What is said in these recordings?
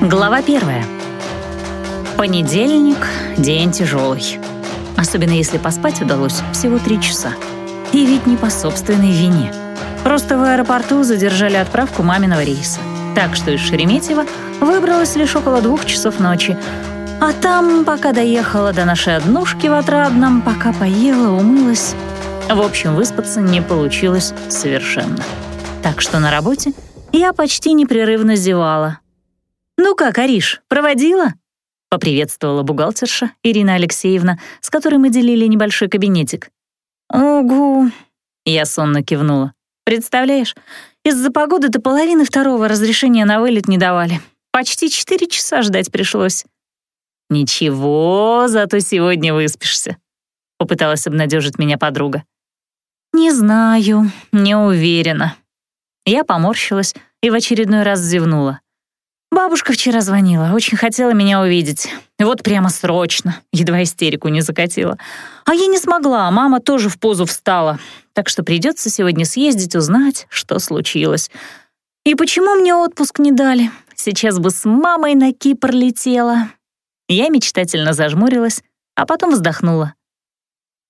Глава первая. Понедельник — день тяжелый. Особенно если поспать удалось всего три часа. И ведь не по собственной вине. Просто в аэропорту задержали отправку маминого рейса. Так что из Шереметьево выбралась лишь около двух часов ночи. А там, пока доехала до нашей однушки в Отрадном, пока поела, умылась. В общем, выспаться не получилось совершенно. Так что на работе я почти непрерывно зевала, «Ну как, Ариш, проводила?» — поприветствовала бухгалтерша Ирина Алексеевна, с которой мы делили небольшой кабинетик. «Угу», — я сонно кивнула. «Представляешь, из-за погоды до половины второго разрешения на вылет не давали. Почти четыре часа ждать пришлось». «Ничего, зато сегодня выспишься», — попыталась обнадежить меня подруга. «Не знаю, не уверена». Я поморщилась и в очередной раз зевнула. Бабушка вчера звонила, очень хотела меня увидеть. Вот прямо срочно, едва истерику не закатила. А я не смогла, мама тоже в позу встала. Так что придется сегодня съездить, узнать, что случилось. И почему мне отпуск не дали? Сейчас бы с мамой на Кипр летела. Я мечтательно зажмурилась, а потом вздохнула.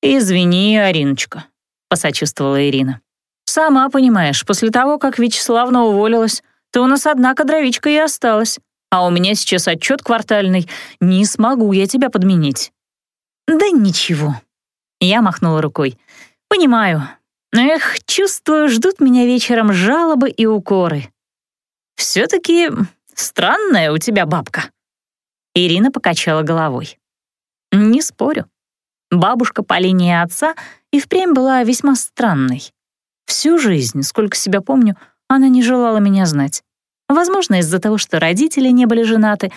«Извини, Ариночка», — посочувствовала Ирина. «Сама понимаешь, после того, как Вячеславна уволилась, то у нас одна кадровичка и осталась. А у меня сейчас отчет квартальный. Не смогу я тебя подменить». «Да ничего». Я махнула рукой. «Понимаю. Эх, чувствую, ждут меня вечером жалобы и укоры». «Все-таки странная у тебя бабка». Ирина покачала головой. «Не спорю. Бабушка по линии отца и впрямь была весьма странной. Всю жизнь, сколько себя помню, она не желала меня знать. Возможно, из-за того, что родители не были женаты.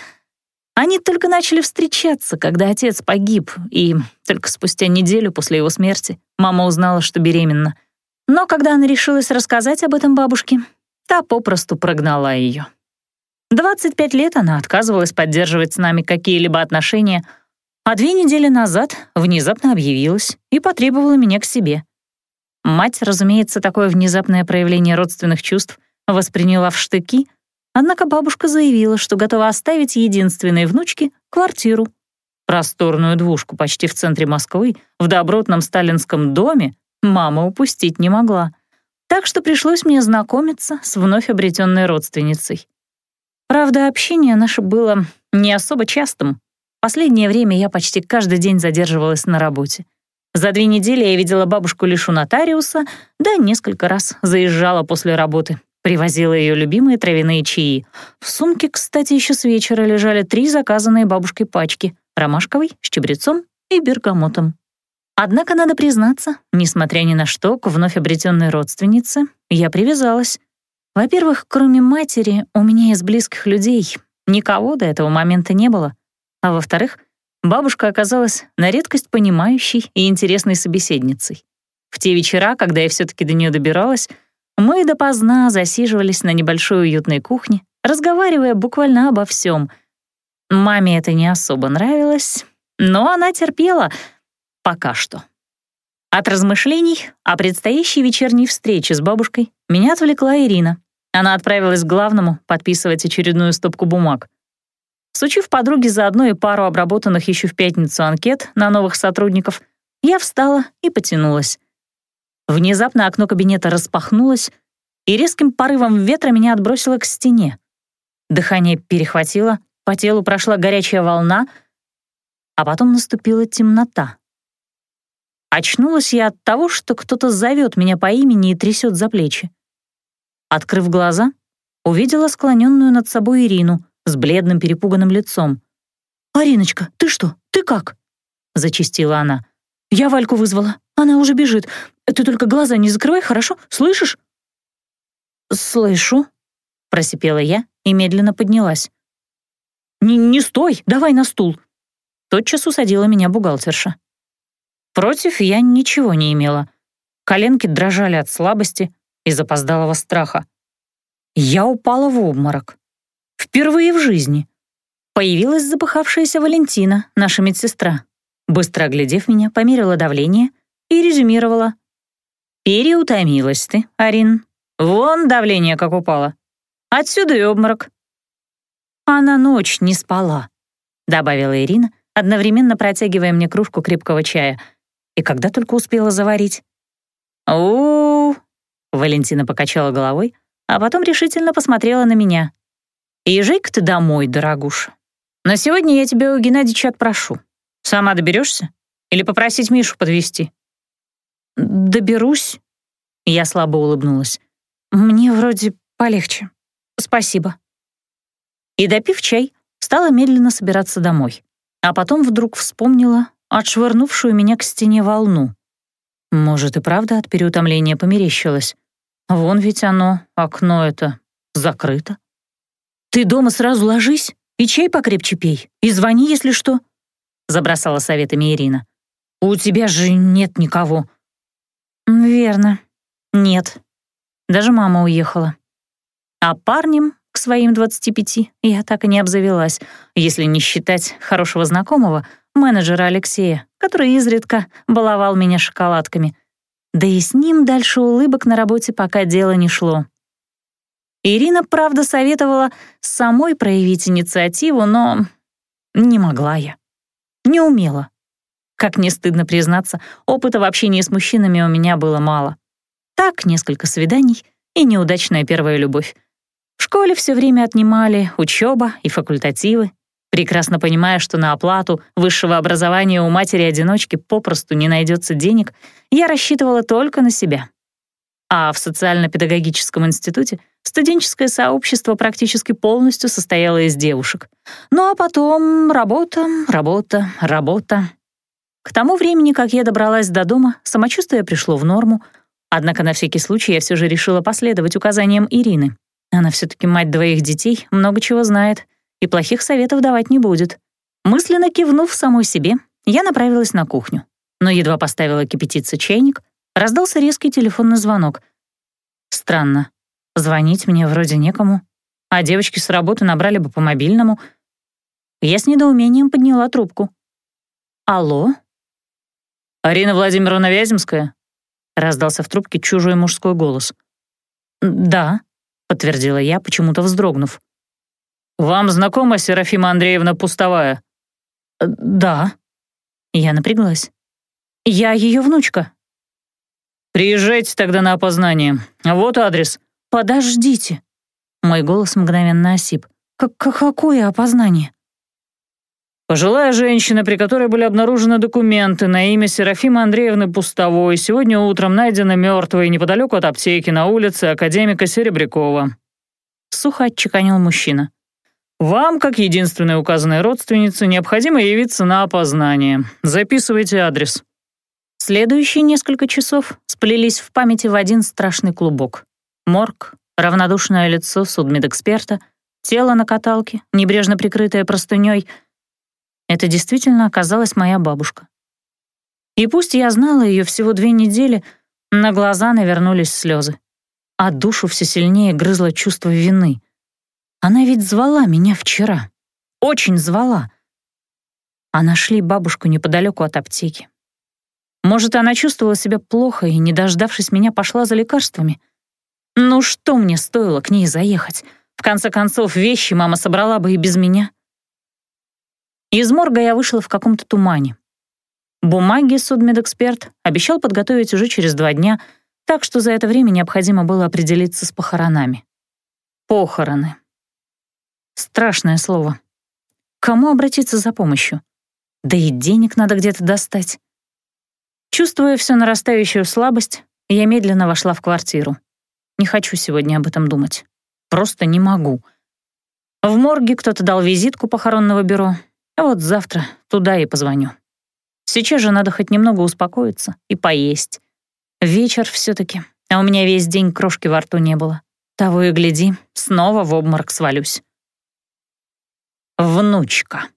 Они только начали встречаться, когда отец погиб, и только спустя неделю после его смерти мама узнала, что беременна. Но когда она решилась рассказать об этом бабушке, та попросту прогнала ее. 25 лет она отказывалась поддерживать с нами какие-либо отношения, а две недели назад внезапно объявилась и потребовала меня к себе. Мать, разумеется, такое внезапное проявление родственных чувств восприняла в штыки, однако бабушка заявила, что готова оставить единственной внучке квартиру. Просторную двушку почти в центре Москвы, в добротном сталинском доме, мама упустить не могла. Так что пришлось мне знакомиться с вновь обретенной родственницей. Правда, общение наше было не особо частым. Последнее время я почти каждый день задерживалась на работе. За две недели я видела бабушку лишь у нотариуса, да несколько раз заезжала после работы. Привозила ее любимые травяные чаи. В сумке, кстати, еще с вечера лежали три заказанные бабушкой пачки — ромашковый, с чабрецом и бергамотом. Однако, надо признаться, несмотря ни на что, к вновь обретенной родственнице я привязалась. Во-первых, кроме матери, у меня из близких людей никого до этого момента не было. А во-вторых, Бабушка оказалась на редкость понимающей и интересной собеседницей. В те вечера, когда я все-таки до нее добиралась, мы допоздна засиживались на небольшой уютной кухне, разговаривая буквально обо всем. Маме это не особо нравилось, но она терпела пока что. От размышлений о предстоящей вечерней встрече с бабушкой меня отвлекла Ирина. Она отправилась к главному подписывать очередную стопку бумаг. Сучив подруге заодно и пару обработанных еще в пятницу анкет на новых сотрудников, я встала и потянулась. Внезапно окно кабинета распахнулось, и резким порывом ветра меня отбросило к стене. Дыхание перехватило, по телу прошла горячая волна, а потом наступила темнота. Очнулась я от того, что кто-то зовет меня по имени и трясет за плечи. Открыв глаза, увидела склоненную над собой Ирину — с бледным перепуганным лицом. «Ариночка, ты что? Ты как?» — зачастила она. «Я Вальку вызвала. Она уже бежит. Ты только глаза не закрывай, хорошо? Слышишь?» «Слышу», — просипела я и медленно поднялась. «Не, не стой, давай на стул!» Тотчас усадила меня бухгалтерша. Против я ничего не имела. Коленки дрожали от слабости и запоздалого страха. Я упала в обморок. Впервые в жизни. Появилась запыхавшаяся Валентина, наша медсестра. Быстро оглядев меня, померила давление и резюмировала. «Переутомилась ты, Арин. Вон давление как упало. Отсюда и обморок». Она ночь не спала», — добавила Ирина, одновременно протягивая мне кружку крепкого чая. И когда только успела заварить. у, Валентина покачала головой, а потом решительно посмотрела на меня. «Езжай-ка ты домой, дорогуша. На сегодня я тебя у Геннадьевича отпрошу. Сама доберешься? Или попросить Мишу подвезти?» «Доберусь», — я слабо улыбнулась. «Мне вроде полегче. Спасибо». И, допив чай, стала медленно собираться домой. А потом вдруг вспомнила отшвырнувшую меня к стене волну. Может, и правда от переутомления померещилось. Вон ведь оно, окно это, закрыто. «Ты дома сразу ложись и чай покрепче пей, и звони, если что», — забросала советами Ирина. «У тебя же нет никого». «Верно, нет. Даже мама уехала. А парнем к своим 25 я так и не обзавелась, если не считать хорошего знакомого, менеджера Алексея, который изредка баловал меня шоколадками. Да и с ним дальше улыбок на работе пока дело не шло. Ирина, правда, советовала самой проявить инициативу, но не могла я. Не умела. Как не стыдно признаться, опыта в общении с мужчинами у меня было мало. Так, несколько свиданий и неудачная первая любовь. В школе все время отнимали учеба и факультативы, прекрасно понимая, что на оплату высшего образования у матери-одиночки попросту не найдется денег, я рассчитывала только на себя. А в социально-педагогическом институте студенческое сообщество практически полностью состояло из девушек. Ну а потом работа, работа, работа. К тому времени, как я добралась до дома, самочувствие пришло в норму, однако на всякий случай я все же решила последовать указаниям Ирины. Она все-таки мать двоих детей, много чего знает и плохих советов давать не будет. Мысленно кивнув самой себе, я направилась на кухню. Но едва поставила кипятиться чайник, раздался резкий телефонный звонок. Странно. Звонить мне вроде некому, а девочки с работы набрали бы по мобильному. Я с недоумением подняла трубку. «Алло?» «Арина Владимировна Вяземская?» — раздался в трубке чужой мужской голос. «Да», подтвердила я, почему-то вздрогнув. «Вам знакома Серафима Андреевна Пустовая?» «Э, «Да». Я напряглась. «Я ее внучка». «Приезжайте тогда на опознание. Вот адрес». «Подождите». Мой голос мгновенно осип. «Как какое опознание?» Пожилая женщина, при которой были обнаружены документы на имя Серафимы Андреевны Пустовой, сегодня утром найдена мертвой неподалеку от аптеки на улице академика Серебрякова. Сухо отчеканил мужчина. «Вам, как единственной указанной родственнице, необходимо явиться на опознание. Записывайте адрес». Следующие несколько часов сплелись в памяти в один страшный клубок. Морг, равнодушное лицо судмедэксперта, тело на каталке, небрежно прикрытое простыней — это действительно оказалась моя бабушка. И пусть я знала ее всего две недели, на глаза навернулись слезы, а душу все сильнее грызло чувство вины. Она ведь звала меня вчера. Очень звала. А нашли бабушку неподалеку от аптеки. Может, она чувствовала себя плохо и, не дождавшись меня, пошла за лекарствами? Ну что мне стоило к ней заехать? В конце концов, вещи мама собрала бы и без меня. Из морга я вышла в каком-то тумане. Бумаги судмедэксперт обещал подготовить уже через два дня, так что за это время необходимо было определиться с похоронами. Похороны. Страшное слово. кому обратиться за помощью? Да и денег надо где-то достать. Чувствуя всю нарастающую слабость, я медленно вошла в квартиру. Не хочу сегодня об этом думать. Просто не могу. В морге кто-то дал визитку похоронного бюро, а вот завтра туда и позвоню. Сейчас же надо хоть немного успокоиться и поесть. Вечер все таки а у меня весь день крошки во рту не было. Того и гляди, снова в обморок свалюсь. Внучка.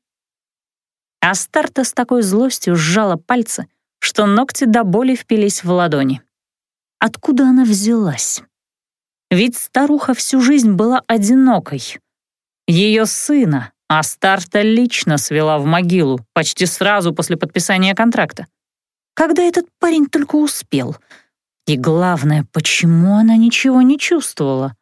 Астарта с такой злостью сжала пальцы, что ногти до боли впились в ладони. Откуда она взялась? Ведь старуха всю жизнь была одинокой. Ее сына а Старта лично свела в могилу почти сразу после подписания контракта. Когда этот парень только успел? И главное, почему она ничего не чувствовала?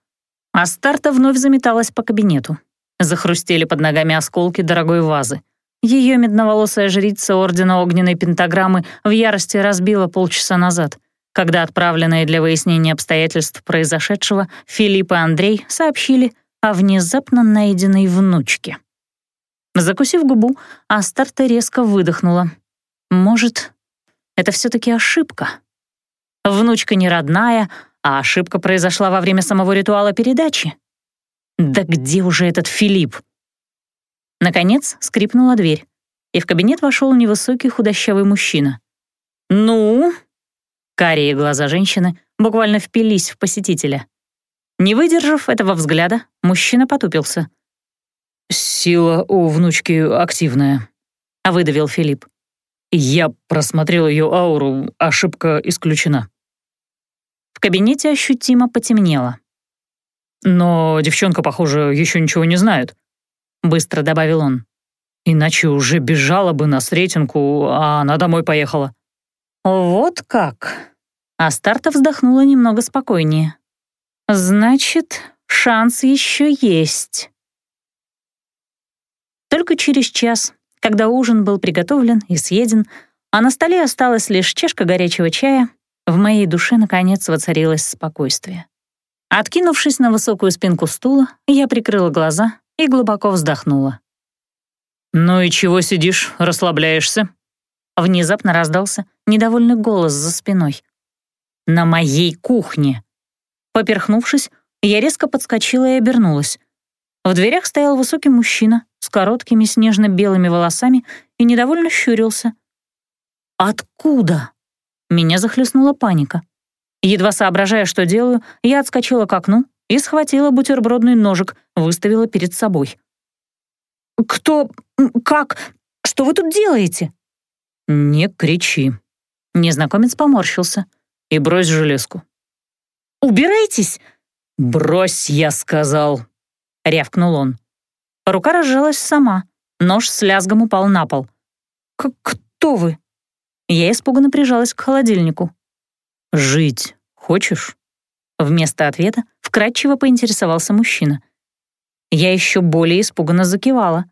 А Старта вновь заметалась по кабинету. Захрустели под ногами осколки дорогой вазы. Ее медноволосая жрица Ордена Огненной Пентаграммы в ярости разбила полчаса назад, когда отправленные для выяснения обстоятельств произошедшего Филипп и Андрей сообщили о внезапно найденной внучке. Закусив губу, Астарта резко выдохнула. Может, это все-таки ошибка? Внучка не родная, а ошибка произошла во время самого ритуала передачи. Да где уже этот Филипп? Наконец скрипнула дверь, и в кабинет вошел невысокий худощавый мужчина. «Ну?» Карие глаза женщины буквально впились в посетителя. Не выдержав этого взгляда, мужчина потупился. «Сила у внучки активная», — выдавил Филипп. «Я просмотрел ее ауру, ошибка исключена». В кабинете ощутимо потемнело. «Но девчонка, похоже, еще ничего не знает», — быстро добавил он. «Иначе уже бежала бы на Сретенку, а она домой поехала». «Вот как?» Астарта вздохнула немного спокойнее. «Значит, шанс еще есть». Только через час, когда ужин был приготовлен и съеден, а на столе осталась лишь чашка горячего чая, в моей душе, наконец, воцарилось спокойствие. Откинувшись на высокую спинку стула, я прикрыла глаза и глубоко вздохнула. «Ну и чего сидишь, расслабляешься?» Внезапно раздался недовольный голос за спиной. «На моей кухне!» Поперхнувшись, я резко подскочила и обернулась. В дверях стоял высокий мужчина с короткими снежно-белыми волосами и недовольно щурился. «Откуда?» Меня захлестнула паника. Едва соображая, что делаю, я отскочила к окну и схватила бутербродный ножик, выставила перед собой. «Кто? Как? Что вы тут делаете?» «Не кричи». Незнакомец поморщился. «И брось железку». «Убирайтесь!» «Брось, я сказал!» — рявкнул он. Рука разжалась сама, нож с лязгом упал на пол. «Кто вы?» Я испуганно прижалась к холодильнику. «Жить хочешь?» Вместо ответа вкратчиво поинтересовался мужчина. Я еще более испуганно закивала.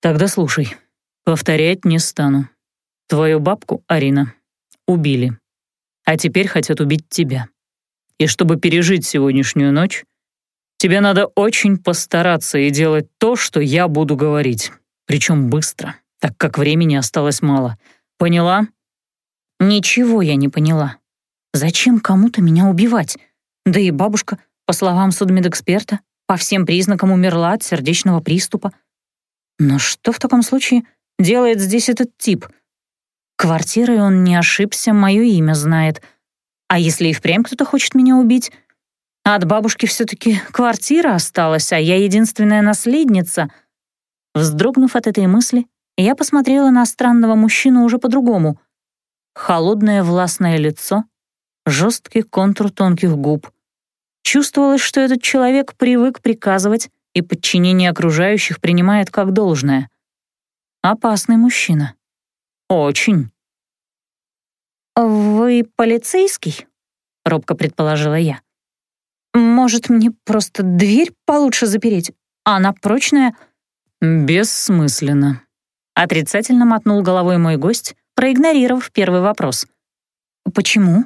«Тогда слушай, повторять не стану. Твою бабку, Арина, убили. А теперь хотят убить тебя. И чтобы пережить сегодняшнюю ночь, тебе надо очень постараться и делать то, что я буду говорить. Причем быстро, так как времени осталось мало — Поняла? Ничего я не поняла. Зачем кому-то меня убивать? Да и бабушка, по словам судмедэксперта, по всем признакам умерла от сердечного приступа. Но что в таком случае делает здесь этот тип? Квартирой он не ошибся, мое имя знает. А если и впрямь кто-то хочет меня убить? От бабушки все-таки квартира осталась, а я единственная наследница. Вздрогнув от этой мысли, я посмотрела на странного мужчину уже по-другому. Холодное властное лицо, жесткий контур тонких губ. Чувствовалось, что этот человек привык приказывать и подчинение окружающих принимает как должное. Опасный мужчина. Очень. «Вы полицейский?» — робко предположила я. «Может, мне просто дверь получше запереть? Она прочная?» «Бессмысленно», Отрицательно мотнул головой мой гость, проигнорировав первый вопрос. «Почему?»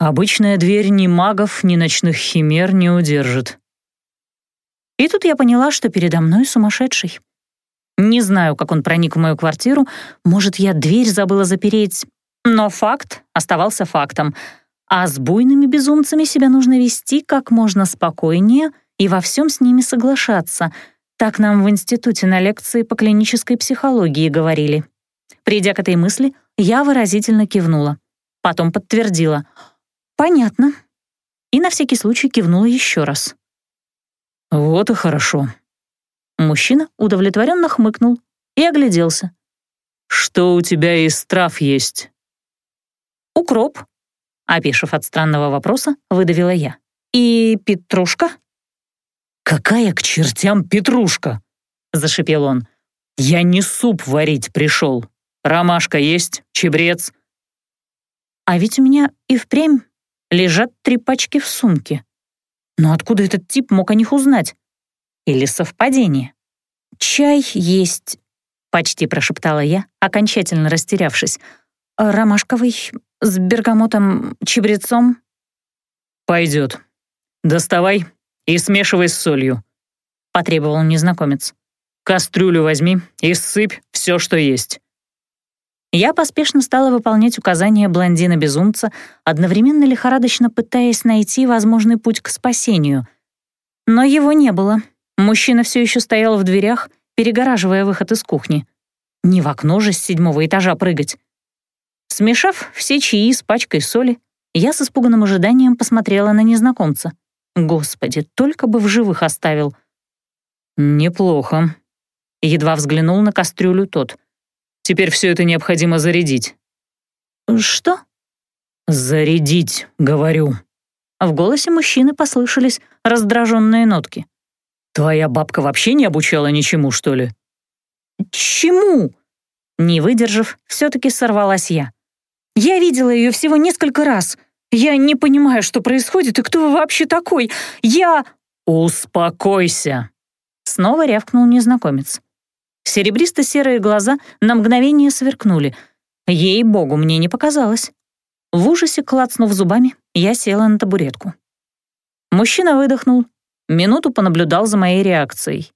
«Обычная дверь ни магов, ни ночных химер не удержит». И тут я поняла, что передо мной сумасшедший. Не знаю, как он проник в мою квартиру, может, я дверь забыла запереть, но факт оставался фактом, а с буйными безумцами себя нужно вести как можно спокойнее и во всем с ними соглашаться — так нам в институте на лекции по клинической психологии говорили. Придя к этой мысли, я выразительно кивнула. Потом подтвердила. «Понятно». И на всякий случай кивнула еще раз. «Вот и хорошо». Мужчина удовлетворенно хмыкнул и огляделся. «Что у тебя из трав есть?» «Укроп», — опешив от странного вопроса, выдавила я. «И петрушка?» «Какая к чертям петрушка?» — зашипел он. «Я не суп варить пришел. Ромашка есть, чебрец». А ведь у меня и впрямь лежат три пачки в сумке. Но откуда этот тип мог о них узнать? или совпадение? «Чай есть», — почти прошептала я, окончательно растерявшись. «Ромашковый, с бергамотом, чебрецом». «Пойдет. Доставай и смешивай с солью», — потребовал незнакомец. «Кастрюлю возьми и сыпь все, что есть». Я поспешно стала выполнять указания блондина-безумца, одновременно лихорадочно пытаясь найти возможный путь к спасению. Но его не было. Мужчина все еще стоял в дверях, перегораживая выход из кухни. Не в окно же с седьмого этажа прыгать. Смешав все чаи с пачкой соли, я с испуганным ожиданием посмотрела на незнакомца. Господи, только бы в живых оставил. «Неплохо», — едва взглянул на кастрюлю тот. «Теперь все это необходимо зарядить». «Что?» «Зарядить, говорю». В голосе мужчины послышались раздраженные нотки. «Твоя бабка вообще не обучала ничему, что ли?» «Чему?» Не выдержав, все-таки сорвалась я. «Я видела ее всего несколько раз. Я не понимаю, что происходит и кто вы вообще такой. Я...» «Успокойся!» Снова рявкнул незнакомец. Серебристо-серые глаза на мгновение сверкнули. Ей-богу, мне не показалось. В ужасе клацнув зубами, я села на табуретку. Мужчина выдохнул, минуту понаблюдал за моей реакцией.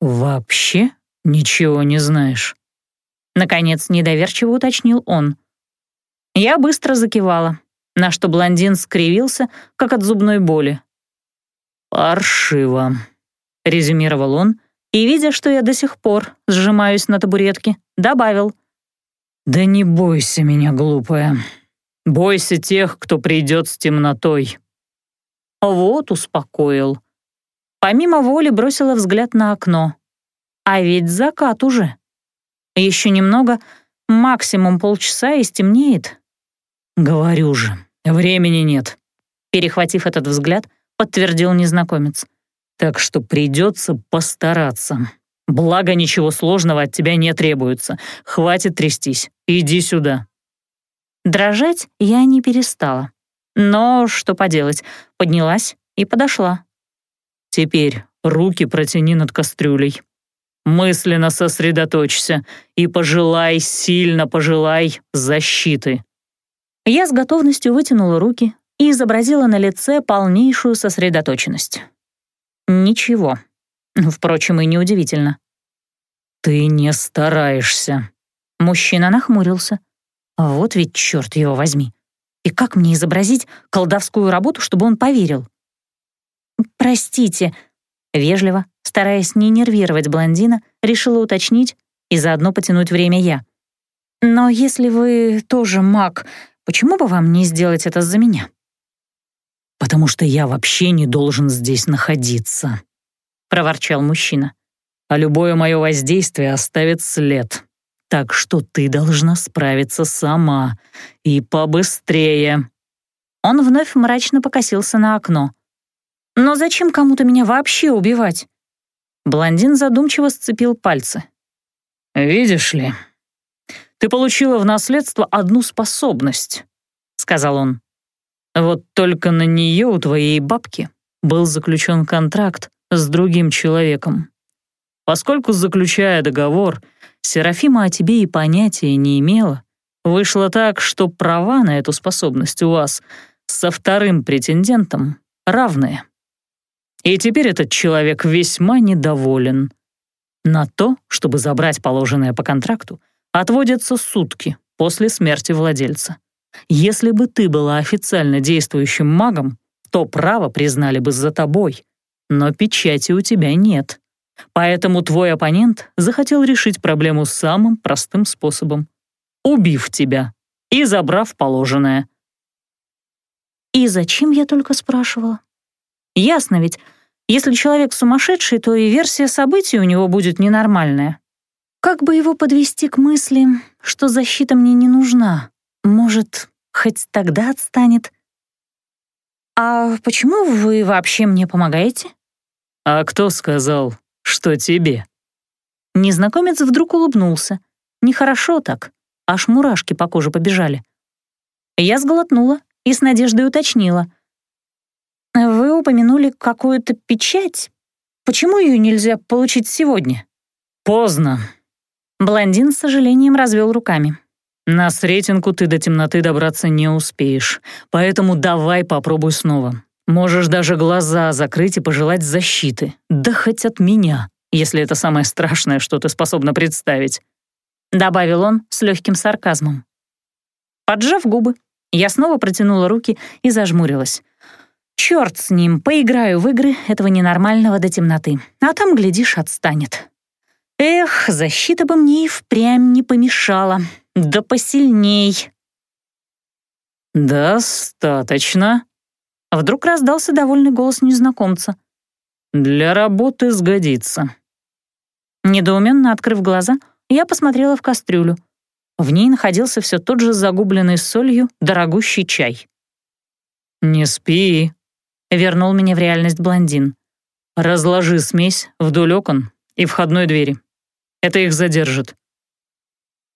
«Вообще ничего не знаешь?» Наконец недоверчиво уточнил он. Я быстро закивала, на что блондин скривился, как от зубной боли. «Паршиво», — резюмировал он, и, видя, что я до сих пор сжимаюсь на табуретке, добавил. «Да не бойся меня, глупая. Бойся тех, кто придет с темнотой». Вот успокоил. Помимо воли бросила взгляд на окно. А ведь закат уже. Еще немного, максимум полчаса и стемнеет. «Говорю же, времени нет», — перехватив этот взгляд, подтвердил незнакомец. «Так что придется постараться. Благо, ничего сложного от тебя не требуется. Хватит трястись. Иди сюда». Дрожать я не перестала. Но что поделать, поднялась и подошла. «Теперь руки протяни над кастрюлей. Мысленно сосредоточься и пожелай, сильно пожелай защиты». Я с готовностью вытянула руки и изобразила на лице полнейшую сосредоточенность. Ничего. Впрочем, и неудивительно. «Ты не стараешься». Мужчина нахмурился. Вот ведь черт его возьми. И как мне изобразить колдовскую работу, чтобы он поверил? «Простите», — вежливо, стараясь не нервировать блондина, решила уточнить и заодно потянуть время я. «Но если вы тоже маг, Почему бы вам не сделать это за меня?» «Потому что я вообще не должен здесь находиться», — проворчал мужчина. «А любое мое воздействие оставит след. Так что ты должна справиться сама. И побыстрее». Он вновь мрачно покосился на окно. «Но зачем кому-то меня вообще убивать?» Блондин задумчиво сцепил пальцы. «Видишь ли, ты получила в наследство одну способность», — сказал он. «Вот только на нее у твоей бабки был заключен контракт с другим человеком. Поскольку, заключая договор, Серафима о тебе и понятия не имела, вышло так, что права на эту способность у вас со вторым претендентом равные. И теперь этот человек весьма недоволен. На то, чтобы забрать положенное по контракту, отводятся сутки после смерти владельца. Если бы ты была официально действующим магом, то право признали бы за тобой, но печати у тебя нет. Поэтому твой оппонент захотел решить проблему самым простым способом, убив тебя и забрав положенное. И зачем я только спрашивала? Ясно ведь, если человек сумасшедший, то и версия событий у него будет ненормальная. Как бы его подвести к мысли, что защита мне не нужна? Может, хоть тогда отстанет? «А почему вы вообще мне помогаете?» «А кто сказал, что тебе?» Незнакомец вдруг улыбнулся. Нехорошо так, аж мурашки по коже побежали. Я сглотнула и с надеждой уточнила. «Вы упомянули какую-то печать, почему ее нельзя получить сегодня?» «Поздно». Блондин с сожалением развел руками. «На Сретенку ты до темноты добраться не успеешь, поэтому давай попробуй снова. Можешь даже глаза закрыть и пожелать защиты, да хоть от меня, если это самое страшное, что ты способна представить», — добавил он с легким сарказмом. Поджав губы, я снова протянула руки и зажмурилась. Черт с ним, поиграю в игры этого ненормального до темноты, а там, глядишь, отстанет. Эх, защита бы мне и впрямь не помешала. Да посильней. «Достаточно», — вдруг раздался довольный голос незнакомца. «Для работы сгодится». Недоуменно открыв глаза, я посмотрела в кастрюлю. В ней находился все тот же загубленный солью дорогущий чай. «Не спи», — вернул меня в реальность блондин. «Разложи смесь вдоль окон и входной двери. Это их задержит».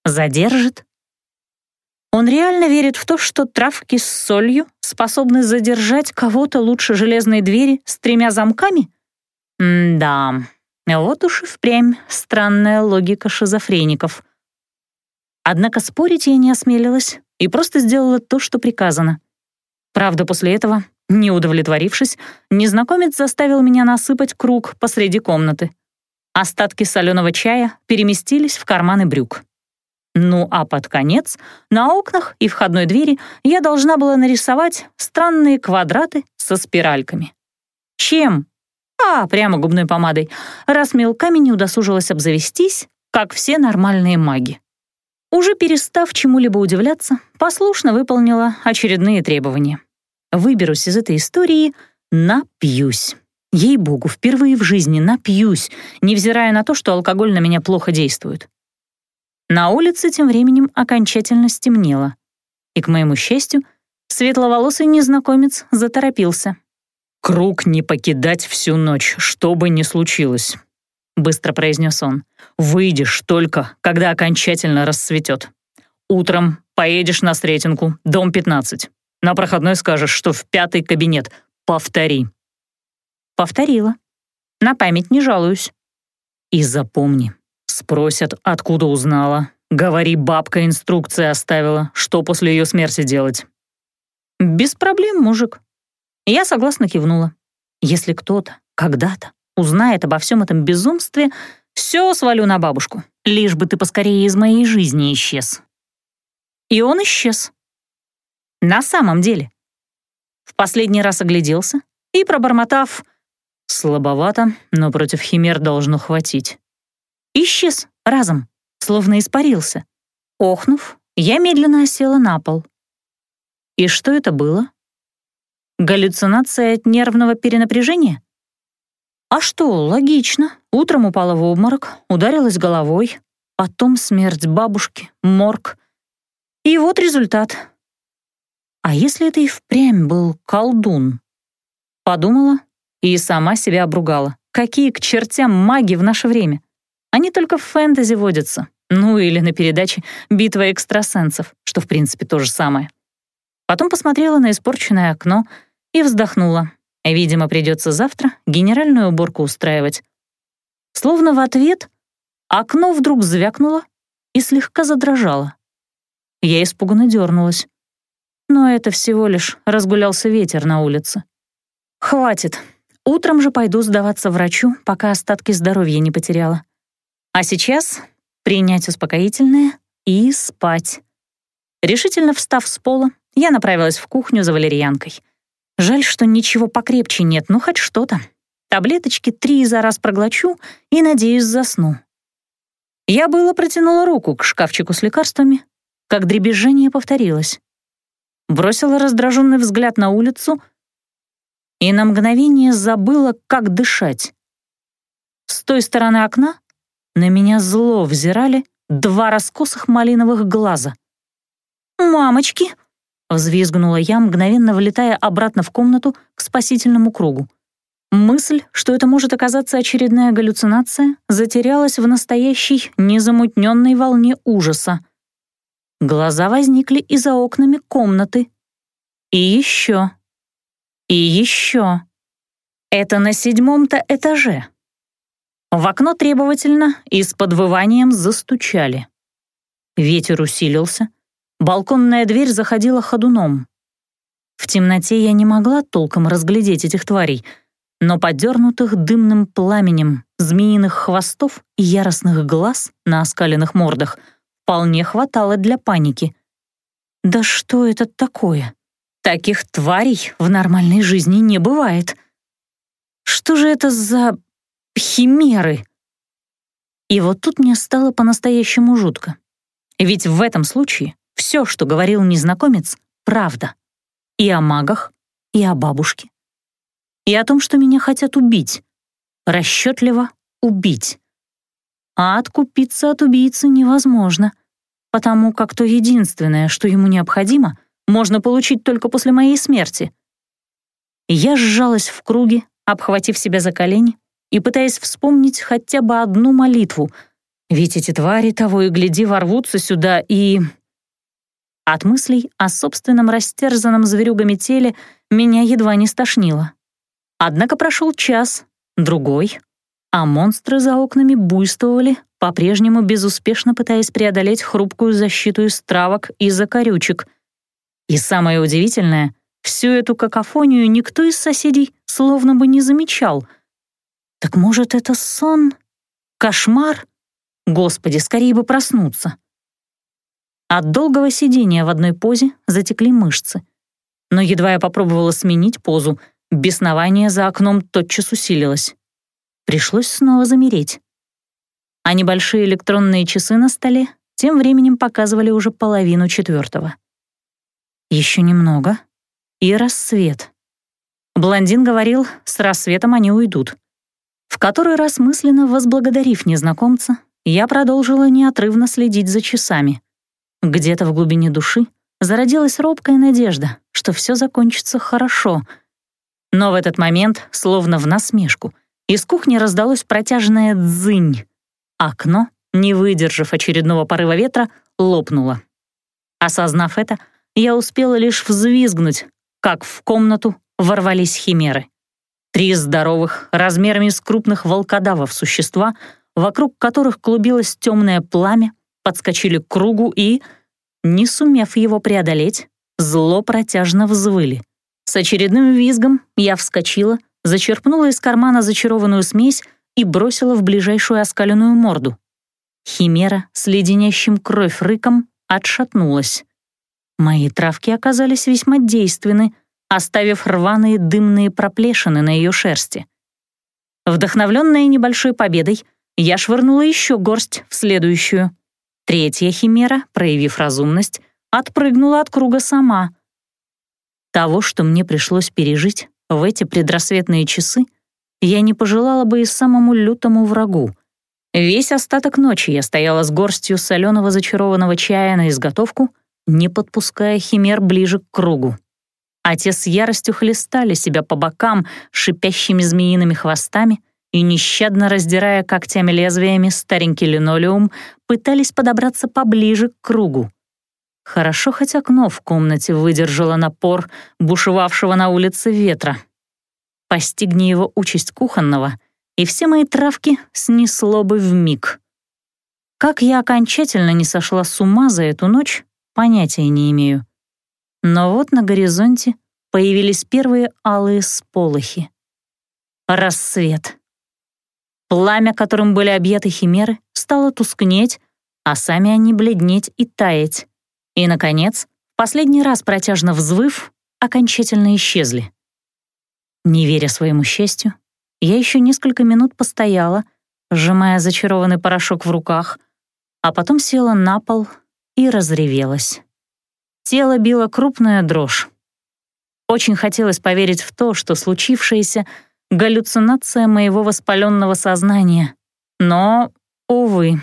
«Задержит?» Он реально верит в то, что травки с солью способны задержать кого-то лучше железной двери с тремя замками? М-да, вот уж и впрямь странная логика шизофреников. Однако спорить я не осмелилась и просто сделала то, что приказано. Правда, после этого, не удовлетворившись, незнакомец заставил меня насыпать круг посреди комнаты. Остатки соленого чая переместились в карманы брюк. Ну а под конец на окнах и входной двери я должна была нарисовать странные квадраты со спиральками. Чем? А, прямо губной помадой, раз мелками не удосужилась обзавестись, как все нормальные маги. Уже перестав чему-либо удивляться, послушно выполнила очередные требования. Выберусь из этой истории, напьюсь. Ей-богу, впервые в жизни напьюсь, невзирая на то, что алкоголь на меня плохо действует. На улице тем временем окончательно стемнело. И, к моему счастью, светловолосый незнакомец заторопился. «Круг не покидать всю ночь, что бы ни случилось быстро произнес он. «Выйдешь только, когда окончательно расцветет. Утром поедешь на Сретенку, дом 15. На проходной скажешь, что в пятый кабинет. Повтори». Повторила. На память не жалуюсь. И запомни, спросят, откуда узнала. Говори, бабка инструкции оставила, что после ее смерти делать. Без проблем, мужик. Я согласно кивнула. Если кто-то, когда-то узнает обо всем этом безумстве, все свалю на бабушку, лишь бы ты поскорее из моей жизни исчез. И он исчез. На самом деле. В последний раз огляделся и, пробормотав «Слабовато, но против химер должно хватить», исчез разом, словно испарился. Охнув, я медленно осела на пол. И что это было? Галлюцинация от нервного перенапряжения? А что, логично. Утром упала в обморок, ударилась головой, потом смерть бабушки, морг. И вот результат. А если это и впрямь был колдун? Подумала и сама себя обругала. Какие к чертям маги в наше время? Они только в фэнтези водятся. Ну или на передаче «Битва экстрасенсов», что в принципе то же самое. Потом посмотрела на испорченное окно и вздохнула. Видимо, придется завтра генеральную уборку устраивать. Словно в ответ окно вдруг звякнуло и слегка задрожало. Я испуганно дернулась. Но это всего лишь разгулялся ветер на улице. Хватит. Утром же пойду сдаваться врачу, пока остатки здоровья не потеряла. А сейчас принять успокоительное и спать. Решительно встав с пола, я направилась в кухню за валерьянкой. Жаль, что ничего покрепче нет, ну хоть что-то. Таблеточки три за раз проглочу и, надеюсь, засну. Я было протянула руку к шкафчику с лекарствами, как дребезжение повторилось. Бросила раздраженный взгляд на улицу и на мгновение забыла, как дышать. С той стороны окна на меня зло взирали два раскосых малиновых глаза. «Мамочки!» Взвизгнула я, мгновенно влетая обратно в комнату к спасительному кругу. Мысль, что это может оказаться очередная галлюцинация, затерялась в настоящей, незамутненной волне ужаса. Глаза возникли и за окнами комнаты. И еще. И еще. Это на седьмом-то этаже, В окно требовательно и с подвыванием застучали. Ветер усилился, балконная дверь заходила ходуном. В темноте я не могла толком разглядеть этих тварей, но подернутых дымным пламенем змеиных хвостов и яростных глаз на оскаленных мордах вполне хватало для паники. Да что это такое? Таких тварей в нормальной жизни не бывает. Что же это за химеры? И вот тут мне стало по-настоящему жутко. Ведь в этом случае все, что говорил незнакомец, правда. И о магах, и о бабушке. И о том, что меня хотят убить. Расчетливо убить. А откупиться от убийцы невозможно, потому как то единственное, что ему необходимо, можно получить только после моей смерти. Я сжалась в круге, обхватив себя за колени и пытаясь вспомнить хотя бы одну молитву, ведь эти твари того и гляди ворвутся сюда и от мыслей о собственном растерзанном зверюгами теле меня едва не стошнило. Однако прошел час, другой, а монстры за окнами буйствовали, по-прежнему безуспешно пытаясь преодолеть хрупкую защиту из травок и закорючек. И самое удивительное, всю эту какофонию никто из соседей словно бы не замечал. Так может, это сон? Кошмар? Господи, скорее бы проснуться. От долгого сидения в одной позе затекли мышцы. Но едва я попробовала сменить позу, беснование за окном тотчас усилилось. Пришлось снова замереть. А небольшие электронные часы на столе тем временем показывали уже половину четвертого. Еще немного. И рассвет. Блондин говорил, с рассветом они уйдут. В который раз мысленно возблагодарив незнакомца, я продолжила неотрывно следить за часами. Где-то в глубине души зародилась робкая надежда, что все закончится хорошо. Но в этот момент, словно в насмешку, из кухни раздалось протяжное «дзынь». Окно, не выдержав очередного порыва ветра, лопнуло. Осознав это, я успела лишь взвизгнуть, как в комнату ворвались химеры. Три здоровых, размерами с крупных волкодавов существа, вокруг которых клубилось темное пламя, подскочили к кругу и, не сумев его преодолеть, зло протяжно взвыли. С очередным визгом я вскочила, зачерпнула из кармана зачарованную смесь и бросила в ближайшую оскаленную морду. Химера с леденящим кровь рыком отшатнулась. Мои травки оказались весьма действенны, оставив рваные дымные проплешины на ее шерсти. Вдохновленная небольшой победой, я швырнула еще горсть в следующую. Третья химера, проявив разумность, отпрыгнула от круга сама. Того, что мне пришлось пережить в эти предрассветные часы, я не пожелала бы и самому лютому врагу. Весь остаток ночи я стояла с горстью соленого зачарованного чая на изготовку, не подпуская химер ближе к кругу. А те с яростью хлестали себя по бокам шипящими змеиными хвостами, и, нещадно раздирая когтями-лезвиями старенький линолеум, пытались подобраться поближе к кругу. Хорошо хоть окно в комнате выдержало напор бушевавшего на улице ветра. Постигни его участь кухонного, и все мои травки снесло бы в миг. Как я окончательно не сошла с ума за эту ночь, понятия не имею. Но вот на горизонте появились первые алые сполохи. Рассвет. Пламя, которым были объяты химеры, стало тускнеть, а сами они бледнеть и таять. И, наконец, последний раз протяжно взвыв, окончательно исчезли. Не веря своему счастью, я еще несколько минут постояла, сжимая зачарованный порошок в руках, а потом села на пол и разревелась. Тело било крупная дрожь. Очень хотелось поверить в то, что случившееся — галлюцинация моего воспаленного сознания. Но, увы,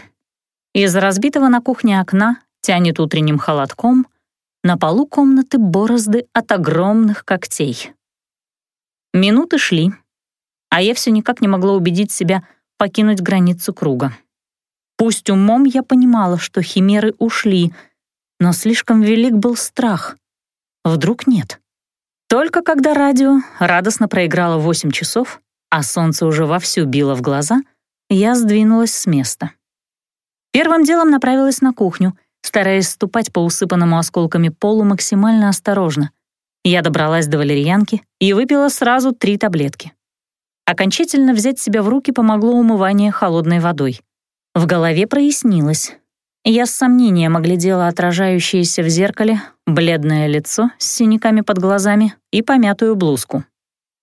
из разбитого на кухне окна тянет утренним холодком, на полу комнаты борозды от огромных когтей. Минуты шли, а я все никак не могла убедить себя покинуть границу круга. Пусть умом я понимала, что химеры ушли, но слишком велик был страх. Вдруг нет. Только когда радио радостно проиграло 8 часов, а солнце уже вовсю било в глаза, я сдвинулась с места. Первым делом направилась на кухню, стараясь ступать по усыпанному осколками полу максимально осторожно. Я добралась до валерьянки и выпила сразу три таблетки. Окончательно взять себя в руки помогло умывание холодной водой. В голове прояснилось. Я с сомнением оглядела отражающееся в зеркале бледное лицо с синяками под глазами и помятую блузку.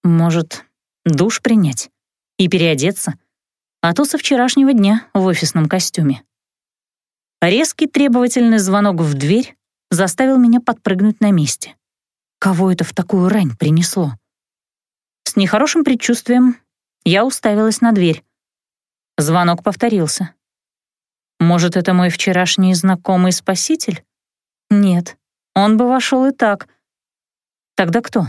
Может, душ принять и переодеться, а то со вчерашнего дня в офисном костюме. Резкий требовательный звонок в дверь заставил меня подпрыгнуть на месте. Кого это в такую рань принесло? С нехорошим предчувствием я уставилась на дверь. Звонок повторился. Может, это мой вчерашний знакомый спаситель? Нет, он бы вошел и так. Тогда кто?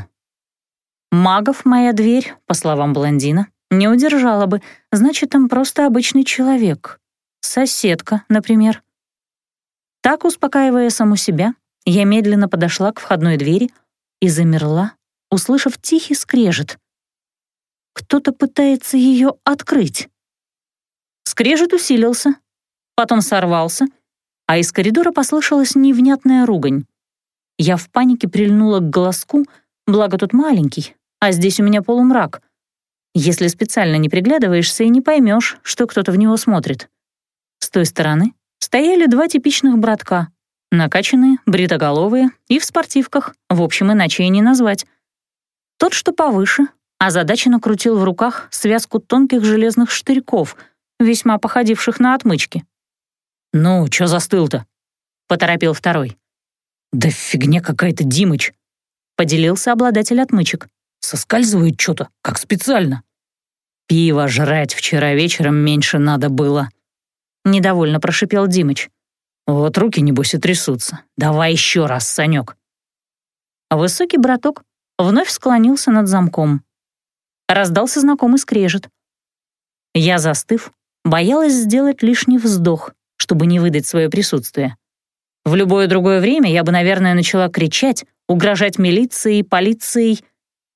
Магов моя дверь, по словам блондина, не удержала бы, значит, там просто обычный человек. Соседка, например. Так, успокаивая саму себя, я медленно подошла к входной двери и замерла, услышав тихий скрежет. Кто-то пытается ее открыть. Скрежет усилился, потом сорвался, а из коридора послышалась невнятная ругань. Я в панике прильнула к глазку, благо тут маленький, а здесь у меня полумрак. Если специально не приглядываешься и не поймешь, что кто-то в него смотрит. С той стороны стояли два типичных братка, накачанные, бритоголовые и в спортивках, в общем, иначе и не назвать. Тот, что повыше, озадаченно крутил в руках связку тонких железных штырьков, весьма походивших на отмычки. «Ну, чё застыл-то?» — поторопил второй. «Да фигня какая-то, Димыч!» — поделился обладатель отмычек. «Соскальзывает что-то, как специально». «Пиво жрать вчера вечером меньше надо было», — недовольно прошипел Димыч. «Вот руки, небось, и трясутся. Давай еще раз, Санек». Высокий браток вновь склонился над замком. Раздался знакомый скрежет. Я, застыв, боялась сделать лишний вздох, чтобы не выдать свое присутствие. В любое другое время я бы, наверное, начала кричать, угрожать милиции, полицией,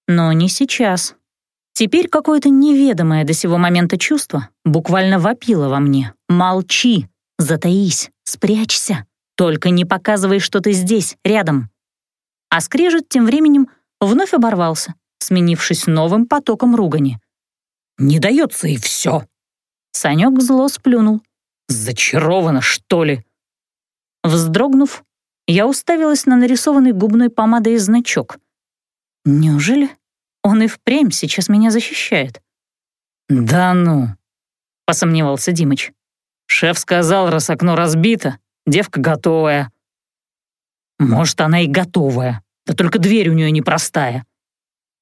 но не сейчас. Теперь какое-то неведомое до сего момента чувство буквально вопило во мне. «Молчи! Затаись! Спрячься! Только не показывай, что ты здесь, рядом!» А скрежет тем временем вновь оборвался, сменившись новым потоком ругани. «Не дается и все!» Санек зло сплюнул. «Зачаровано, что ли?» Вздрогнув, я уставилась на нарисованный губной помадой значок. Неужели он и впрямь сейчас меня защищает. «Да ну», — посомневался Димыч. «Шеф сказал, раз окно разбито, девка готовая». «Может, она и готовая, да только дверь у нее непростая».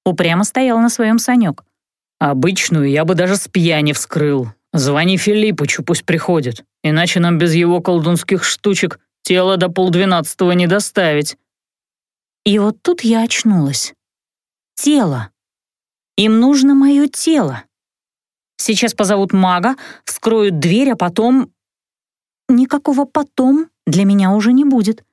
Упрямо стоял на своем Санек. «Обычную я бы даже с пьяни вскрыл. Звони Филиппычу, пусть приходит, иначе нам без его колдунских штучек тело до полдвенадцатого не доставить». И вот тут я очнулась. Тело. Им нужно мое тело. Сейчас позовут мага, вскроют дверь, а потом... Никакого «потом» для меня уже не будет.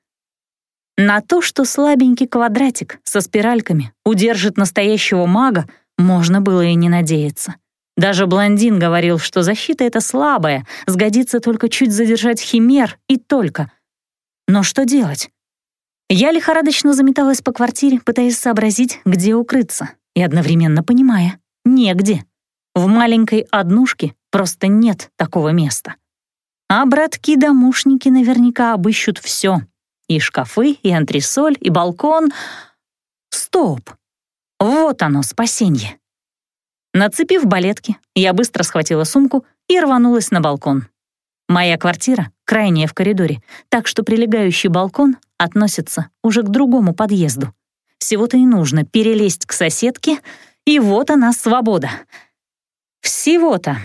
На то, что слабенький квадратик со спиральками удержит настоящего мага, можно было и не надеяться. Даже блондин говорил, что защита эта слабая, сгодится только чуть задержать химер и только. Но что делать? Я лихорадочно заметалась по квартире, пытаясь сообразить, где укрыться и одновременно понимая — негде. В маленькой однушке просто нет такого места. А братки-домушники наверняка обыщут все. И шкафы, и антресоль, и балкон. Стоп! Вот оно, спасенье. Нацепив балетки, я быстро схватила сумку и рванулась на балкон. Моя квартира крайняя в коридоре, так что прилегающий балкон относится уже к другому подъезду. Всего-то и нужно перелезть к соседке, и вот она свобода. Всего-то.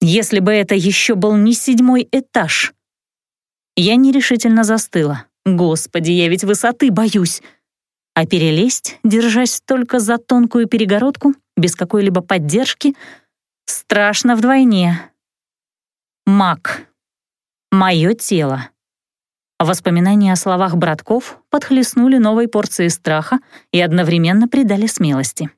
Если бы это еще был не седьмой этаж. Я нерешительно застыла. Господи, я ведь высоты боюсь. А перелезть, держась только за тонкую перегородку, без какой-либо поддержки, страшно вдвойне. Мак. Мое тело. Воспоминания о словах братков подхлестнули новой порцией страха и одновременно придали смелости.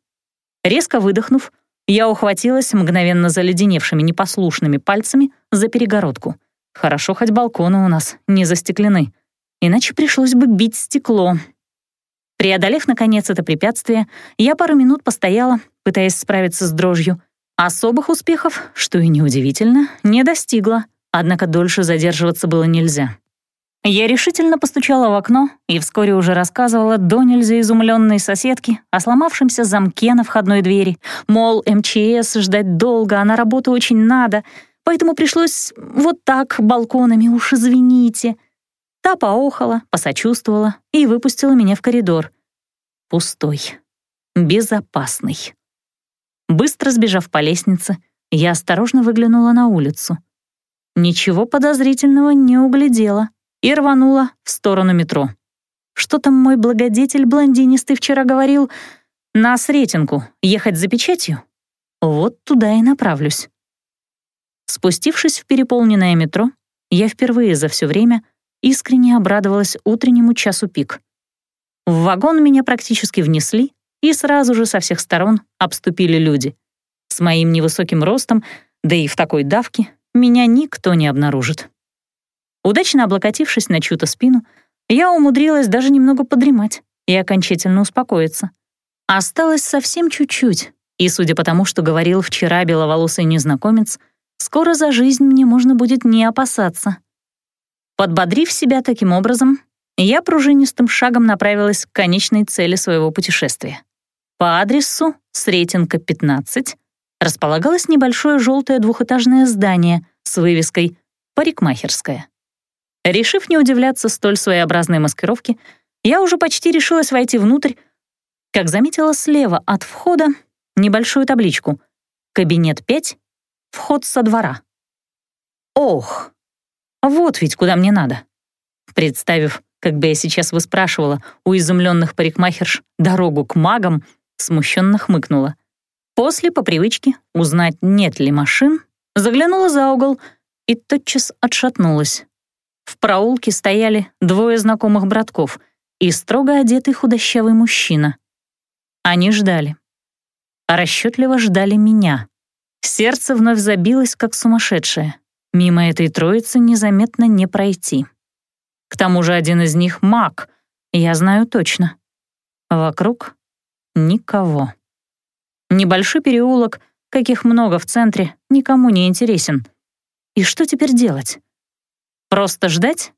Резко выдохнув, Я ухватилась мгновенно заледеневшими непослушными пальцами за перегородку. Хорошо, хоть балконы у нас не застеклены, иначе пришлось бы бить стекло. Преодолев, наконец, это препятствие, я пару минут постояла, пытаясь справиться с дрожью. Особых успехов, что и неудивительно, не достигла, однако дольше задерживаться было нельзя. Я решительно постучала в окно и вскоре уже рассказывала до нельзя изумленной соседке о сломавшемся замке на входной двери. Мол, МЧС ждать долго, а на работу очень надо, поэтому пришлось вот так балконами, уж извините. Та поохала, посочувствовала и выпустила меня в коридор. Пустой. Безопасный. Быстро сбежав по лестнице, я осторожно выглянула на улицу. Ничего подозрительного не углядела и рванула в сторону метро. Что там мой благодетель блондинистый вчера говорил? На Сретенку ехать за печатью? Вот туда и направлюсь. Спустившись в переполненное метро, я впервые за все время искренне обрадовалась утреннему часу пик. В вагон меня практически внесли, и сразу же со всех сторон обступили люди. С моим невысоким ростом, да и в такой давке, меня никто не обнаружит. Удачно облокотившись на чью-то спину, я умудрилась даже немного подремать и окончательно успокоиться. Осталось совсем чуть-чуть, и, судя по тому, что говорил вчера беловолосый незнакомец, скоро за жизнь мне можно будет не опасаться. Подбодрив себя таким образом, я пружинистым шагом направилась к конечной цели своего путешествия. По адресу Сретенка, 15 располагалось небольшое желтое двухэтажное здание с вывеской «Парикмахерская». Решив не удивляться столь своеобразной маскировке, я уже почти решилась войти внутрь, как заметила слева от входа небольшую табличку «Кабинет 5. Вход со двора». Ох, вот ведь куда мне надо. Представив, как бы я сейчас выспрашивала у изумленных парикмахерш дорогу к магам, смущенно хмыкнула. После, по привычке, узнать, нет ли машин, заглянула за угол и тотчас отшатнулась. В проулке стояли двое знакомых братков и строго одетый худощавый мужчина. Они ждали. А расчетливо ждали меня. Сердце вновь забилось, как сумасшедшее. Мимо этой троицы незаметно не пройти. К тому же один из них — маг, я знаю точно. Вокруг никого. Небольшой переулок, каких много в центре, никому не интересен. И что теперь делать? Просто ждать?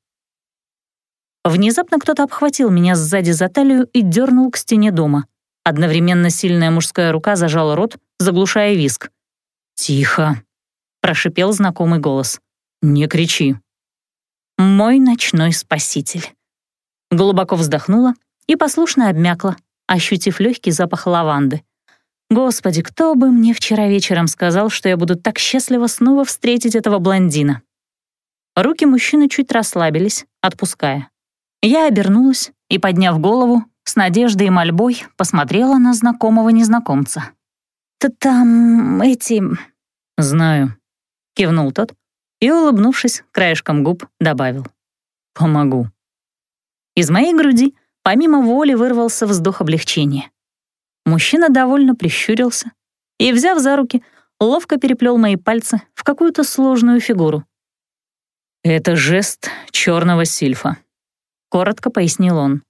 Внезапно кто-то обхватил меня сзади за талию и дернул к стене дома. Одновременно сильная мужская рука зажала рот, заглушая виск. «Тихо», — прошипел знакомый голос. «Не кричи». Мой ночной спаситель. Глубоко вздохнула и послушно обмякла, ощутив легкий запах лаванды. Господи, кто бы мне вчера вечером сказал, что я буду так счастлива снова встретить этого блондина? Руки мужчины чуть расслабились, отпуская. Я обернулась и, подняв голову, с надеждой и мольбой посмотрела на знакомого незнакомца. «Ты там эти...» «Знаю», — кивнул тот и, улыбнувшись, краешком губ добавил. «Помогу». Из моей груди помимо воли вырвался вздох облегчения. Мужчина довольно прищурился и, взяв за руки, ловко переплел мои пальцы в какую-то сложную фигуру. «Это жест черного сильфа», — коротко пояснил он.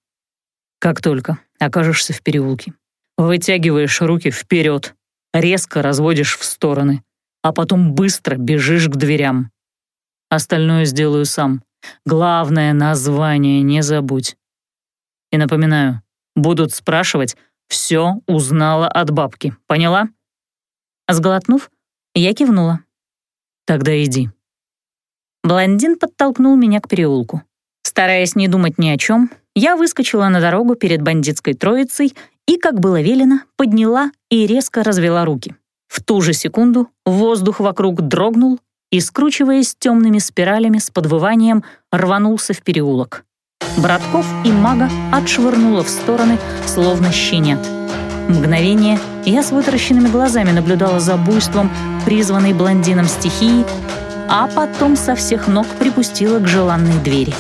«Как только окажешься в переулке, вытягиваешь руки вперед, резко разводишь в стороны, а потом быстро бежишь к дверям. Остальное сделаю сам. Главное название не забудь. И напоминаю, будут спрашивать, все узнала от бабки, поняла?» Сглотнув, я кивнула. «Тогда иди». Блондин подтолкнул меня к переулку. Стараясь не думать ни о чем, я выскочила на дорогу перед бандитской троицей и, как было велено, подняла и резко развела руки. В ту же секунду воздух вокруг дрогнул и, скручиваясь темными спиралями с подвыванием, рванулся в переулок. Братков и мага отшвырнуло в стороны, словно щенят. Мгновение я с вытаращенными глазами наблюдала за буйством, призванной блондином стихии, а потом со всех ног припустила к желанной двери.